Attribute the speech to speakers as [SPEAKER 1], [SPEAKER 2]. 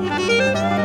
[SPEAKER 1] Música